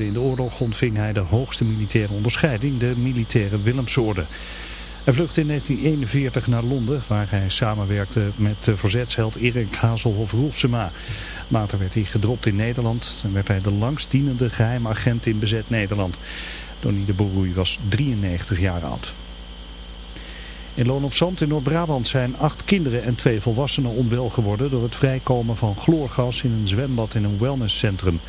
in de oorlog ontving hij de hoogste militaire onderscheiding, de militaire Willemsorde. Hij vluchtte in 1941 naar Londen, waar hij samenwerkte met verzetsheld Erik Hazelhoff Roelfsema. Later werd hij gedropt in Nederland en werd hij de langstdienende geheime agent in bezet Nederland. Donnie de Boeroei was 93 jaar oud. In Loon op Zand in Noord-Brabant zijn acht kinderen en twee volwassenen onwel geworden door het vrijkomen van chloorgas in een zwembad in een wellnesscentrum.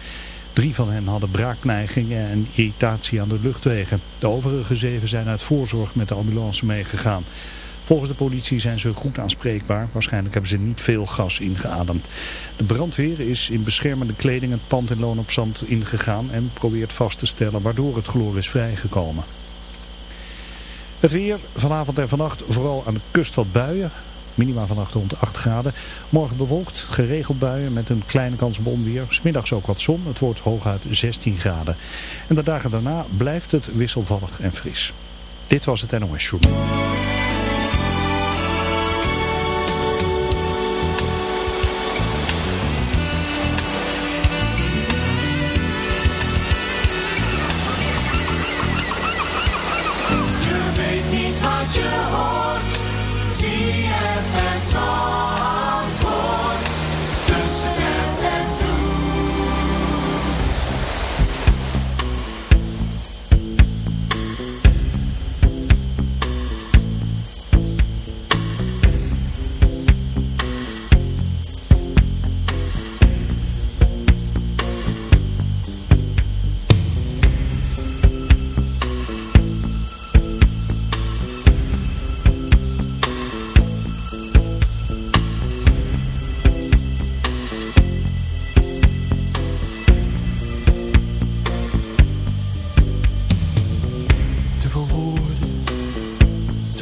Drie van hen hadden braakneigingen en irritatie aan de luchtwegen. De overige zeven zijn uit voorzorg met de ambulance meegegaan. Volgens de politie zijn ze goed aanspreekbaar. Waarschijnlijk hebben ze niet veel gas ingeademd. De brandweer is in beschermende kleding het pand in Loon op Zand ingegaan en probeert vast te stellen waardoor het chloor is vrijgekomen. Het weer vanavond en vannacht vooral aan de kust wat buien. Minima vannacht rond 8 graden. Morgen bewolkt, geregeld buien met een kleine kans op onweer. Smiddags ook wat zon. Het wordt hooguit 16 graden. En de dagen daarna blijft het wisselvallig en fris. Dit was het NOS Journal.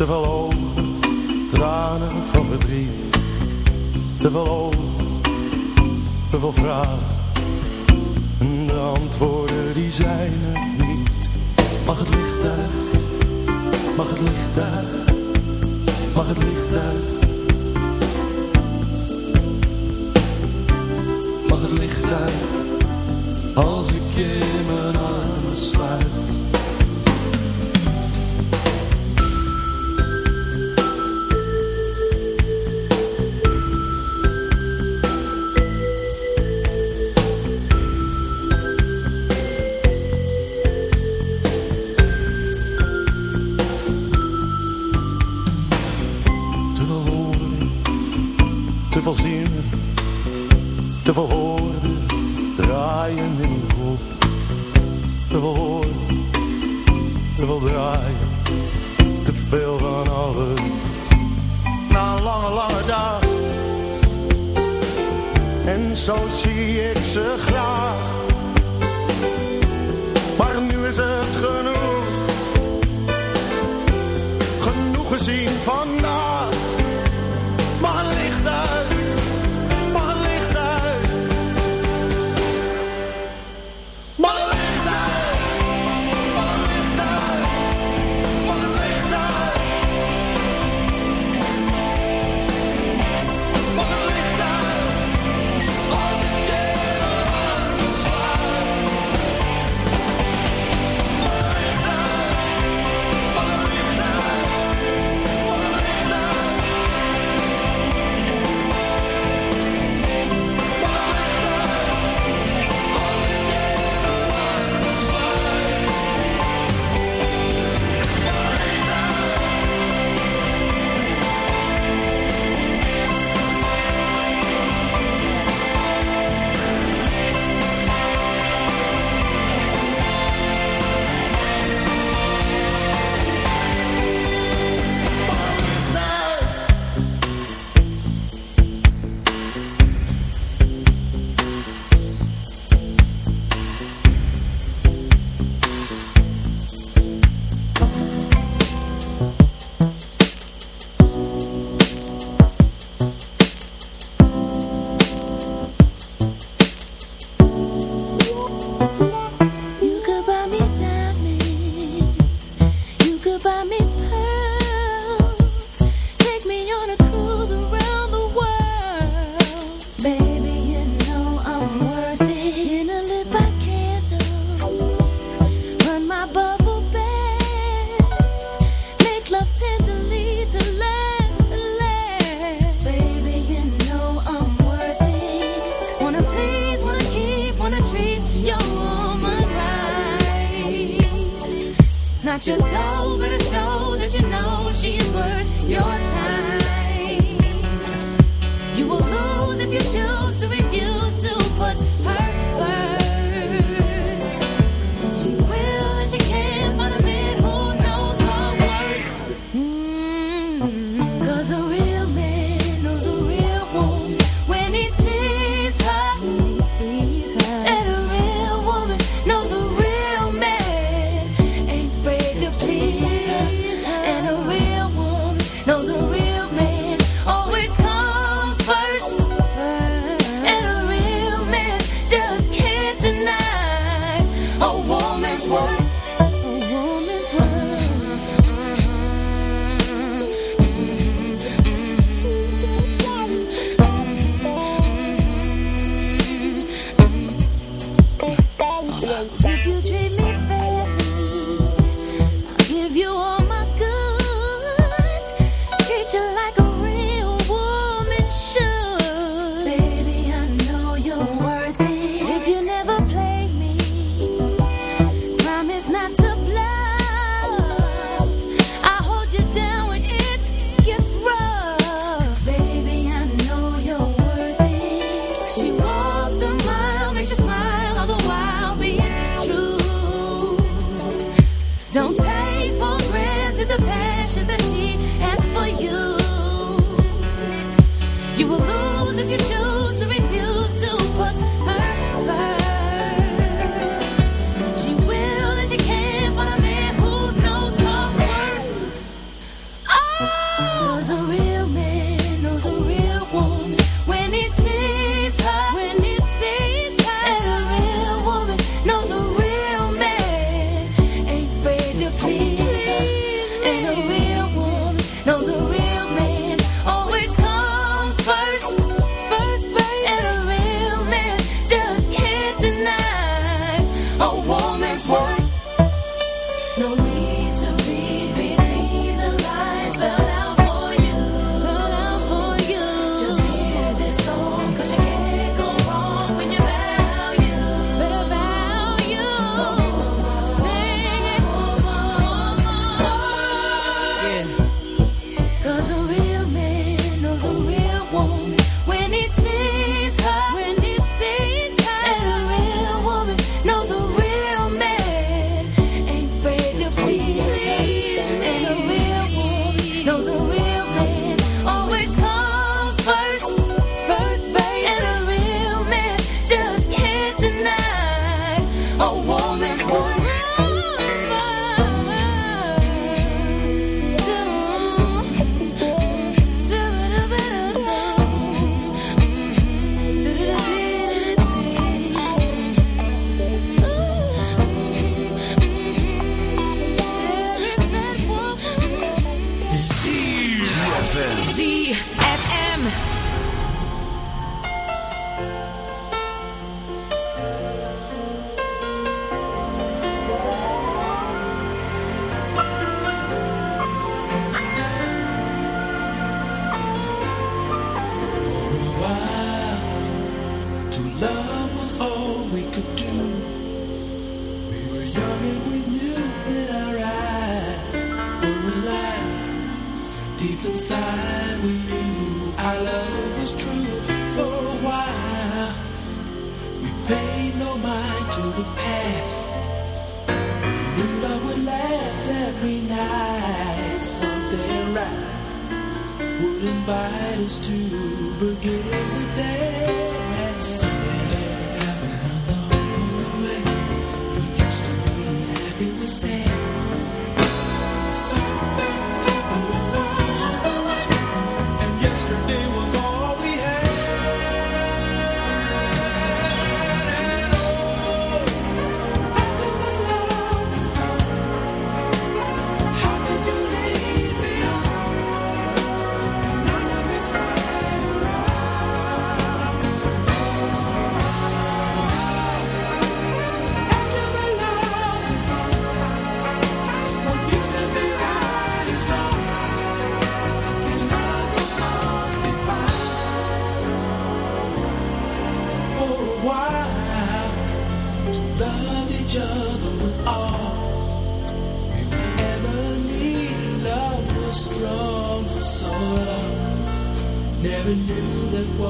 Te veel ogen, tranen van verdriet. Te veel ogen, te veel vragen, en de antwoorden die zijn er niet. Mag het licht uit, mag het licht uit, mag het licht uit. Mag het licht uit,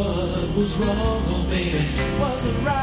what was wrong, baby, wasn't right.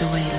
the way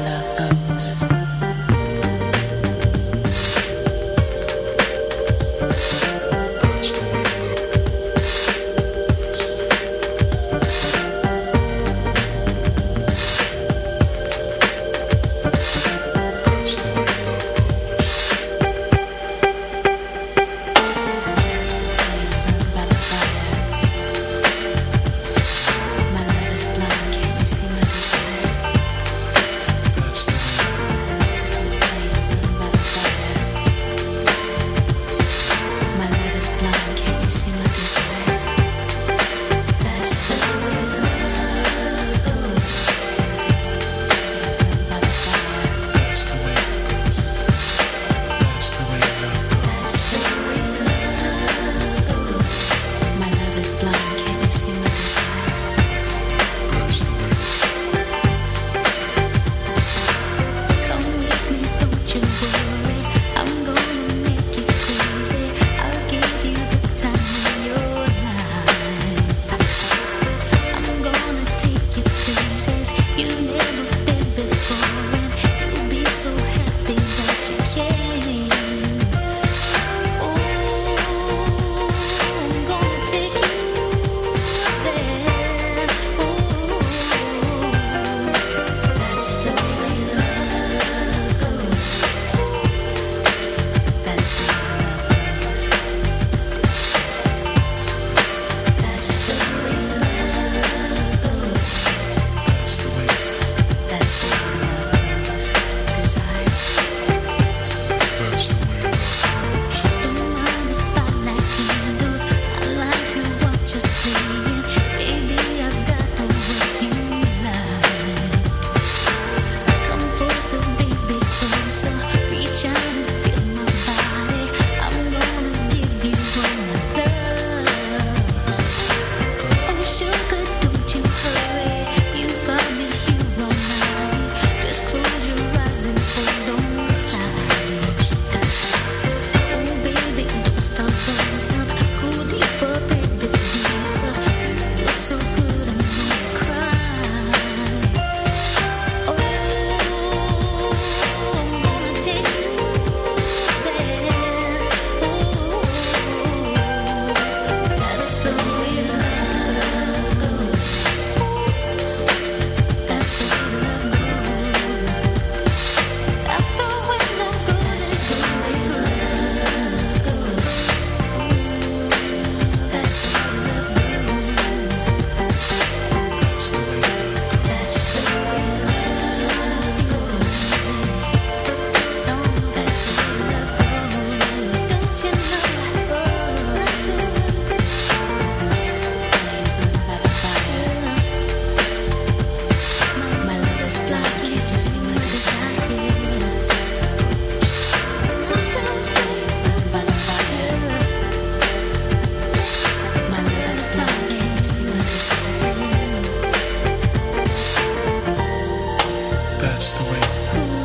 that's the way.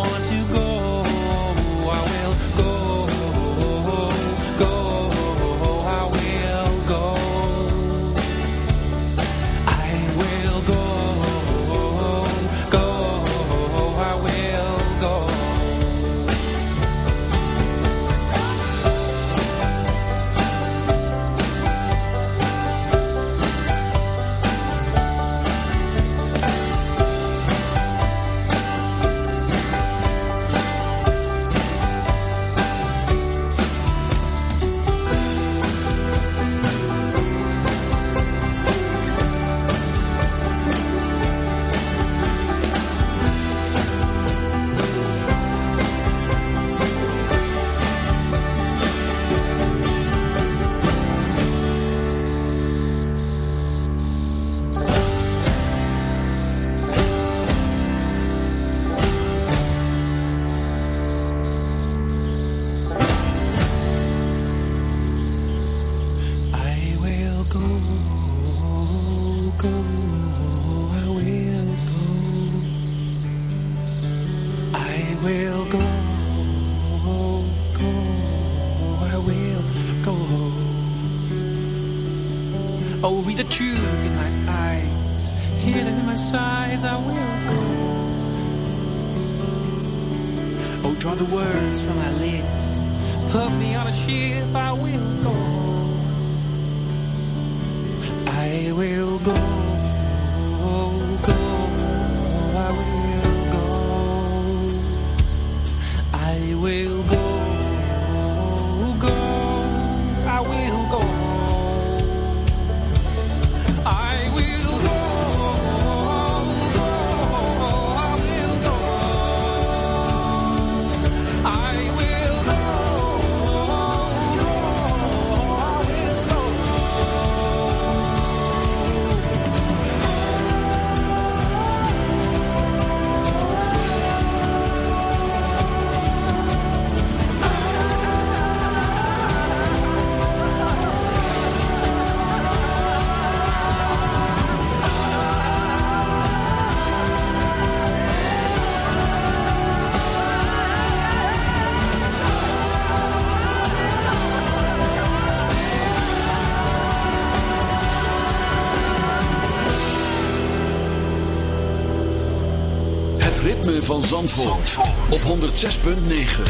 106.9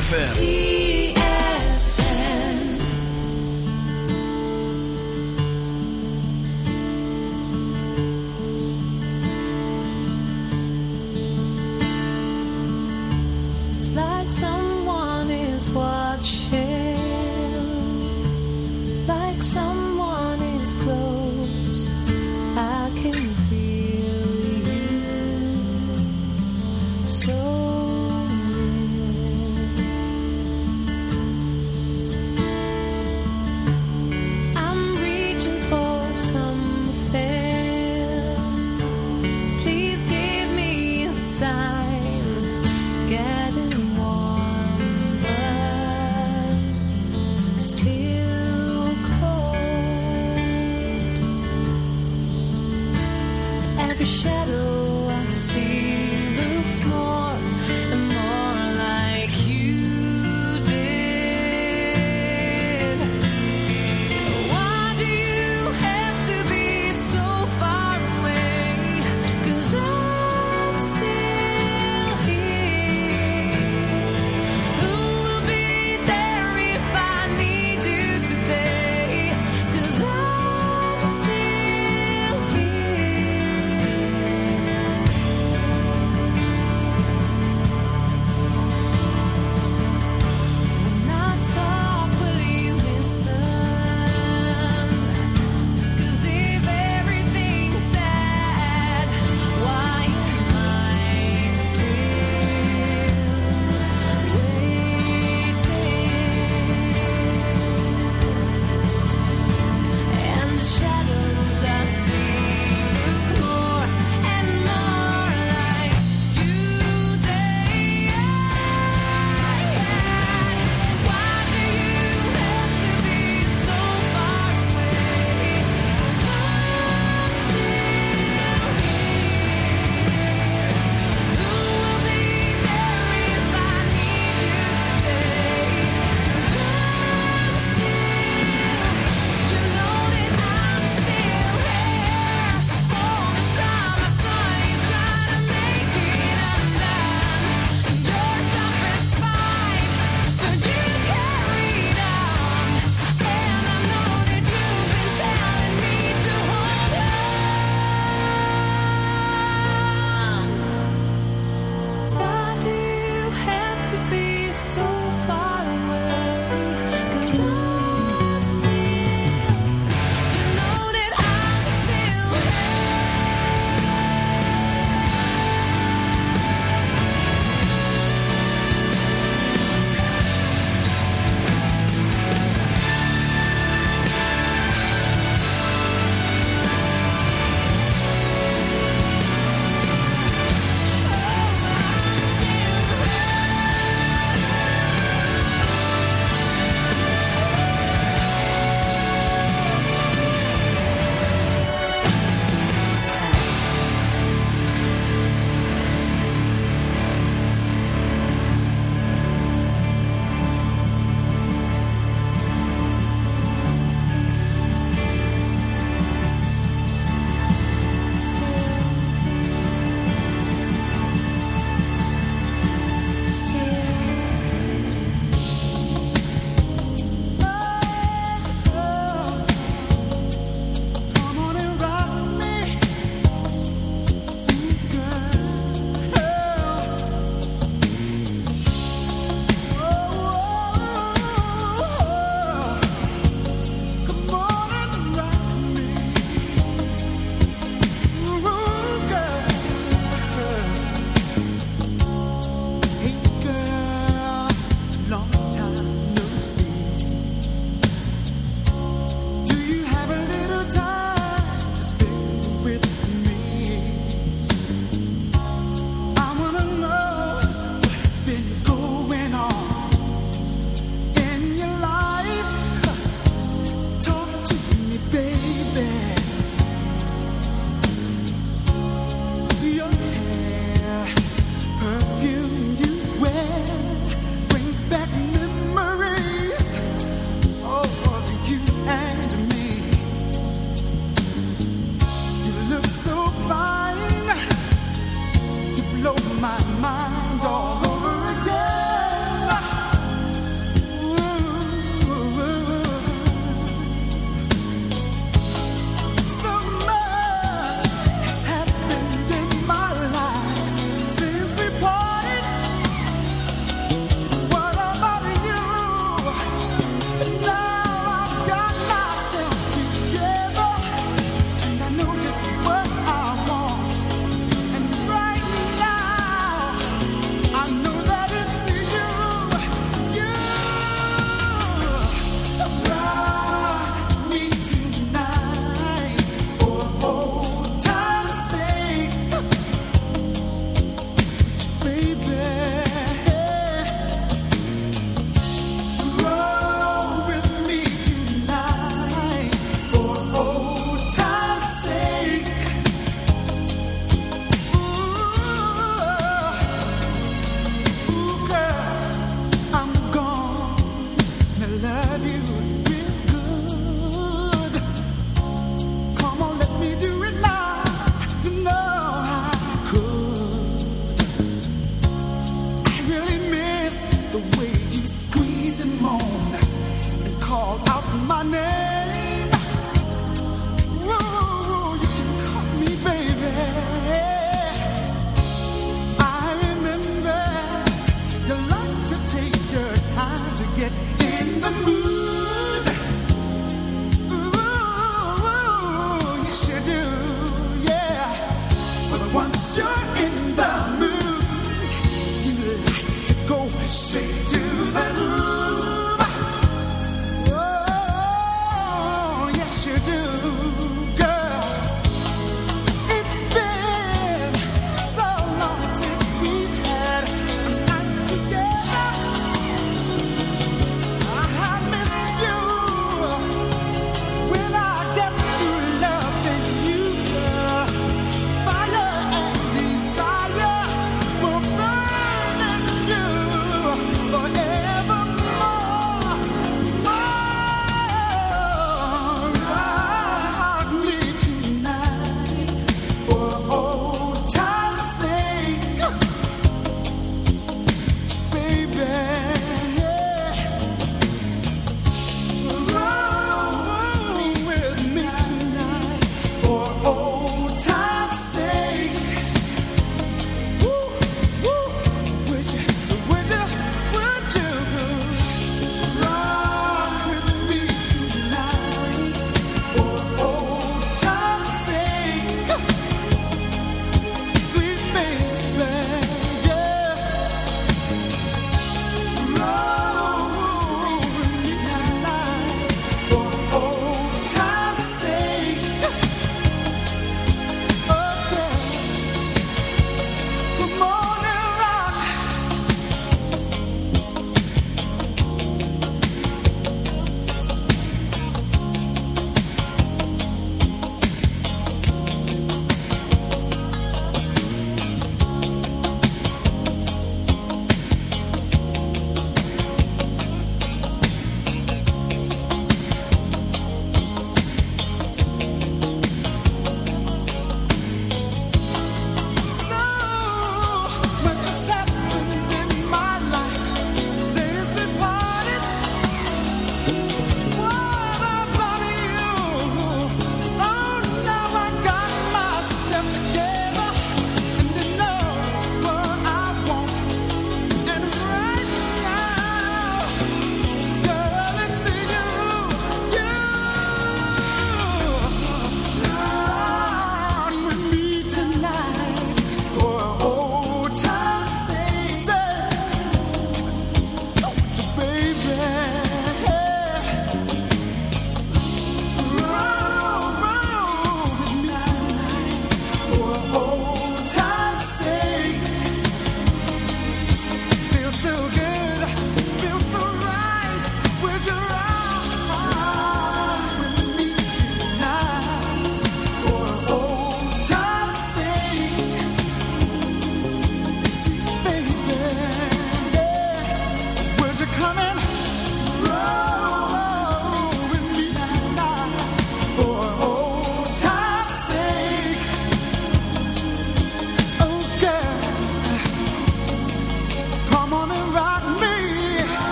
FM.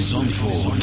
Zandvoort.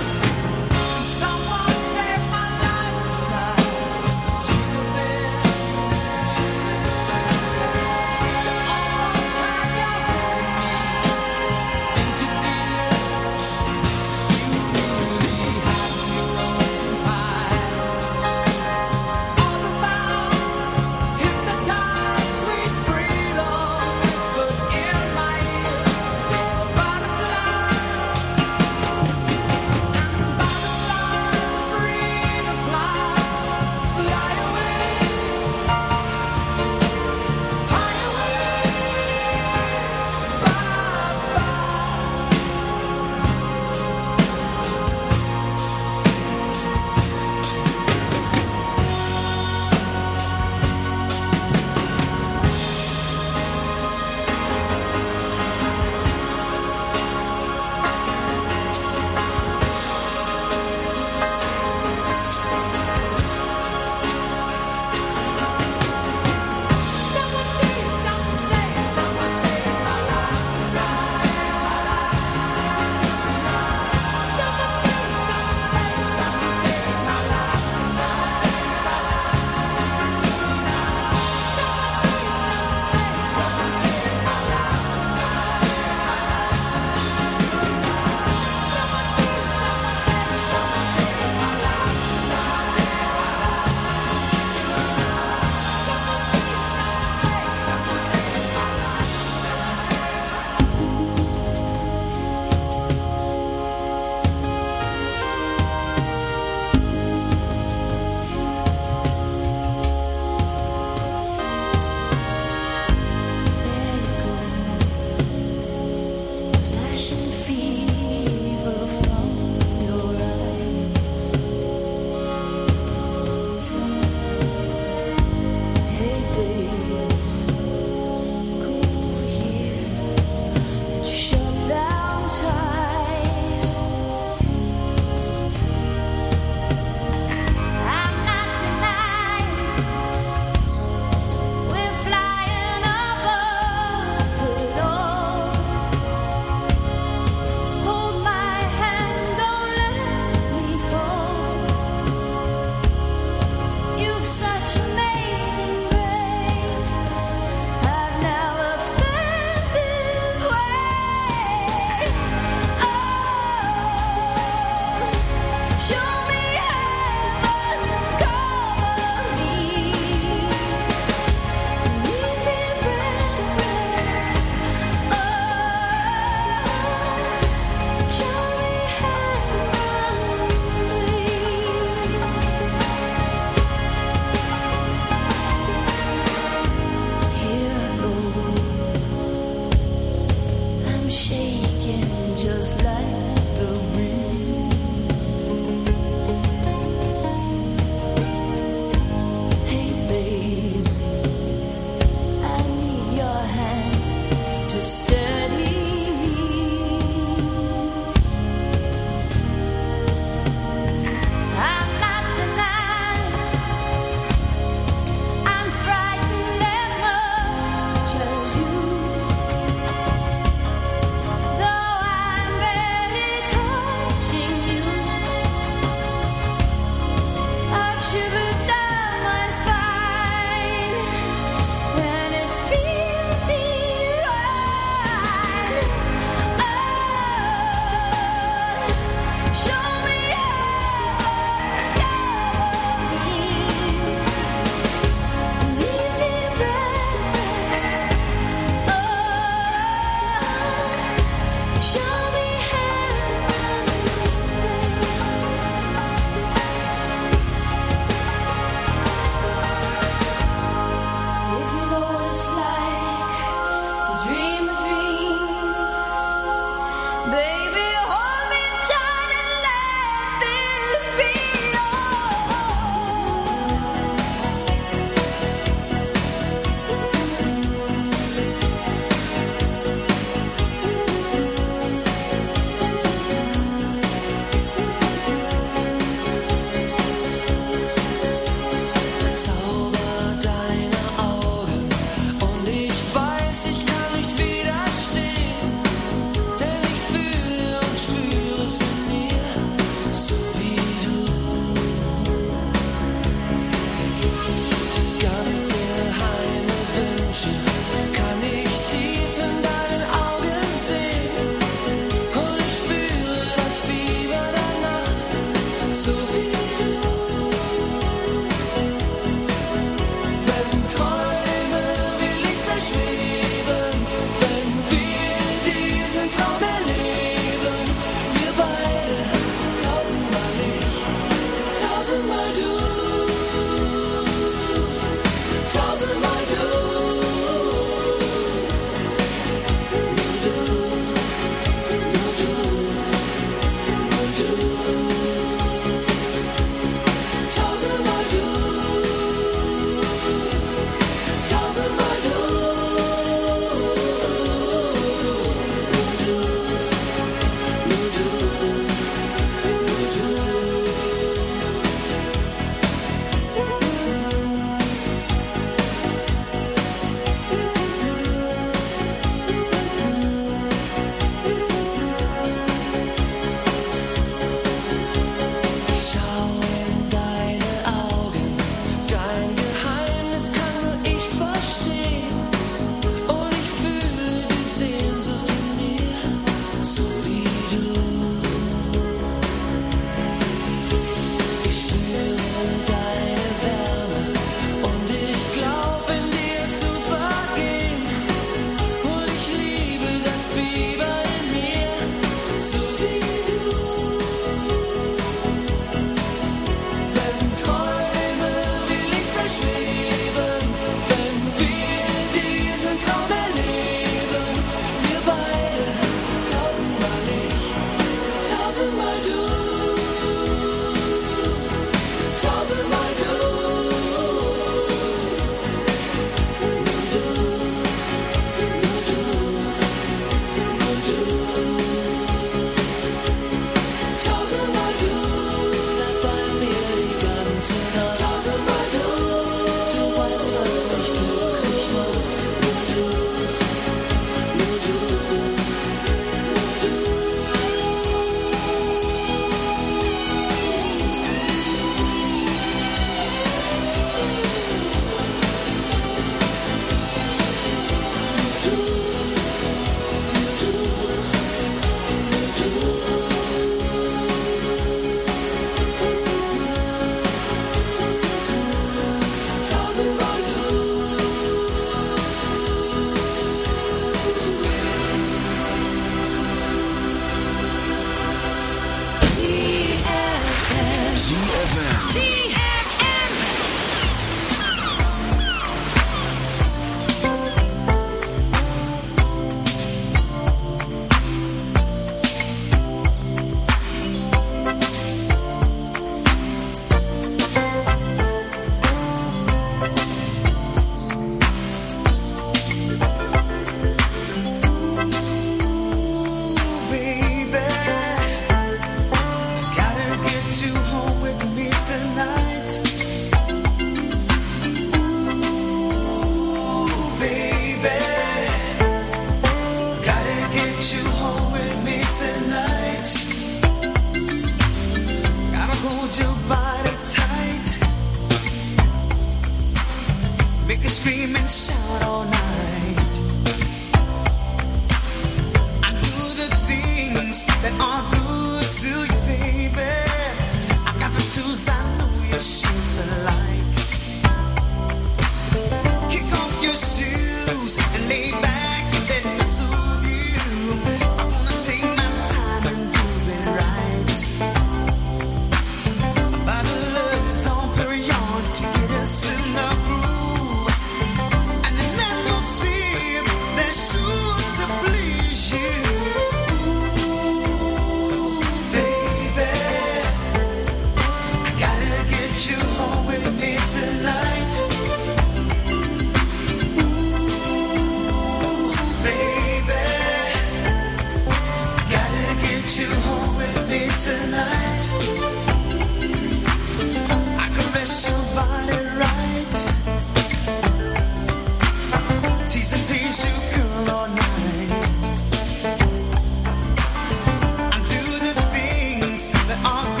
that are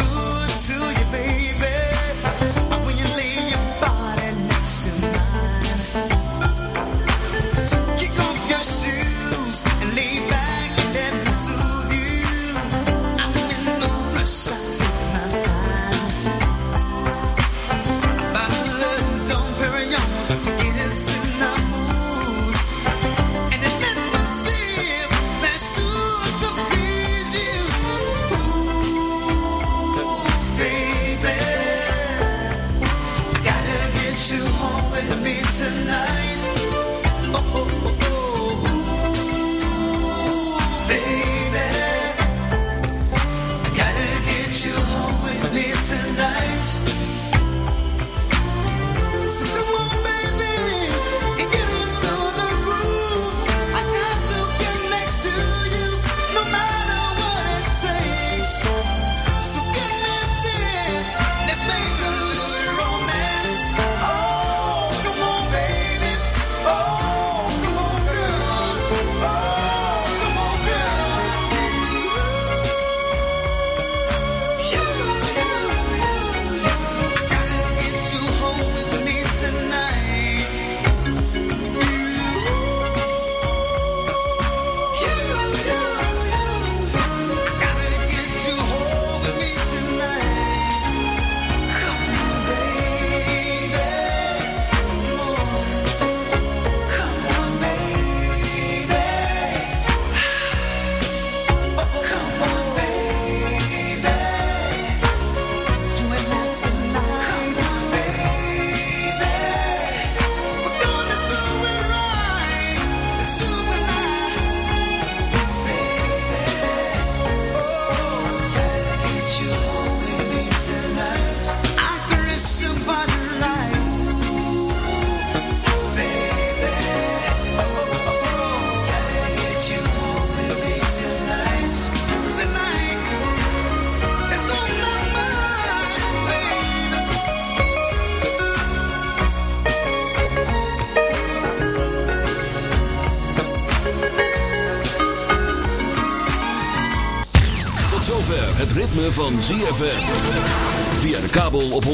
van ZFM. Via de kabel op 104.5.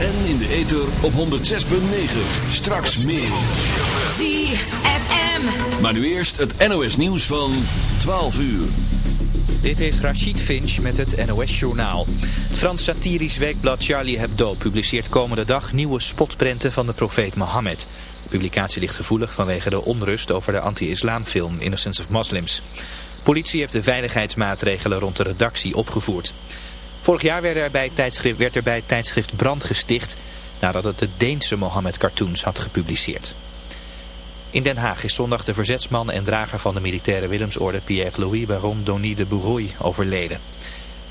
En in de ether op 106.9. Straks meer. ZFM. Maar nu eerst het NOS nieuws van 12 uur. Dit is Rachid Finch met het NOS-journaal. Het Frans satirisch weekblad Charlie Hebdo publiceert komende dag nieuwe spotprenten van de profeet Mohammed. De publicatie ligt gevoelig vanwege de onrust over de anti-islamfilm Innocence of Muslims. Politie heeft de veiligheidsmaatregelen rond de redactie opgevoerd. Vorig jaar werd er bij tijdschrift, werd er bij tijdschrift Brand gesticht nadat het de Deense Mohammed-cartoons had gepubliceerd. In Den Haag is zondag de verzetsman en drager van de militaire Willemsorde Pierre-Louis Baron Denis de Bourrouille overleden.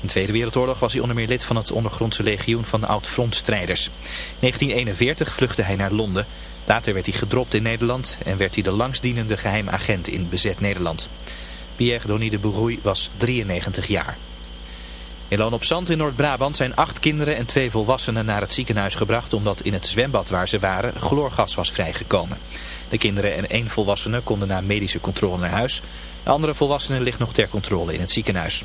In de Tweede Wereldoorlog was hij onder meer lid van het ondergrondse legioen van de oud-frontstrijders. In 1941 vluchtte hij naar Londen. Later werd hij gedropt in Nederland en werd hij de langstdienende geheim agent in bezet Nederland. Pierre Denis de Bourrouille was 93 jaar. In Loon op Zand in Noord-Brabant zijn acht kinderen en twee volwassenen naar het ziekenhuis gebracht omdat in het zwembad waar ze waren chloorgas was vrijgekomen. De kinderen en één volwassene konden na medische controle naar huis. De andere volwassene ligt nog ter controle in het ziekenhuis.